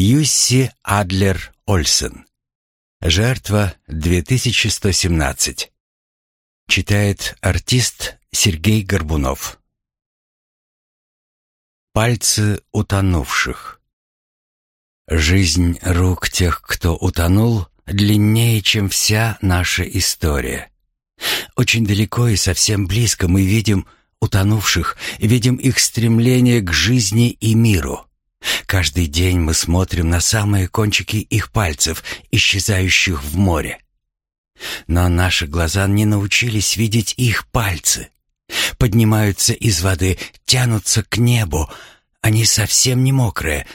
Юсси Адлер Ольсен. Жертва 2117. Читает артист Сергей Горбунов. Пальцы утонувших. Жизнь рук тех, кто утонул, длиннее, чем вся наша история. Очень далеко и совсем близко мы видим утонувших, видим их стремление к жизни и миру. Каждый день мы смотрим на самые кончики их пальцев, исчезающих в море. Но наши глаза не научились видеть их пальцы. Поднимаются из воды, тянутся к небу. Они совсем не мокрые.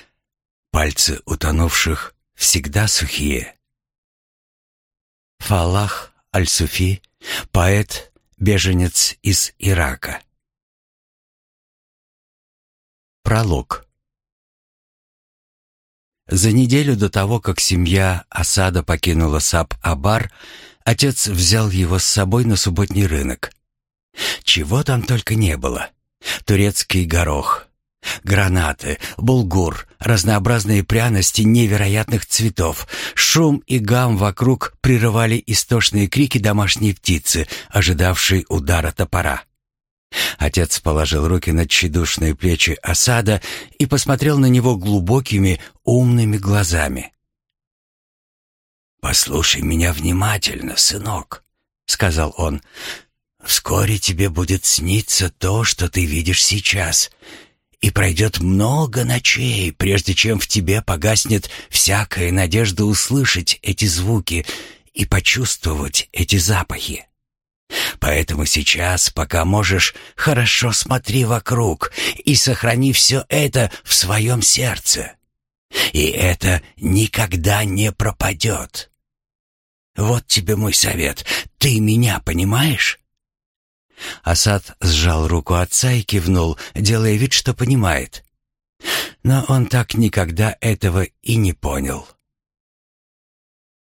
Пальцы утонувших всегда сухие. Фалах Аль-Суфи, поэт, беженец из Ирака. Пролог. За неделю до того, как семья Асада покинула Саб-Абар, отец взял его с собой на субботний рынок. Чего там только не было. Турецкий горох, гранаты, булгур, разнообразные пряности невероятных цветов. Шум и гам вокруг прерывали истошные крики домашней птицы, ожидавшей удара топора. Отец положил руки на тщедушные плечи осада и посмотрел на него глубокими, умными глазами. «Послушай меня внимательно, сынок», — сказал он. «Вскоре тебе будет сниться то, что ты видишь сейчас, и пройдет много ночей, прежде чем в тебе погаснет всякая надежда услышать эти звуки и почувствовать эти запахи. Поэтому сейчас, пока можешь, хорошо смотри вокруг и сохрани все это в своем сердце. И это никогда не пропадет. Вот тебе мой совет. Ты меня понимаешь? Асад сжал руку отца и кивнул, делая вид, что понимает. Но он так никогда этого и не понял.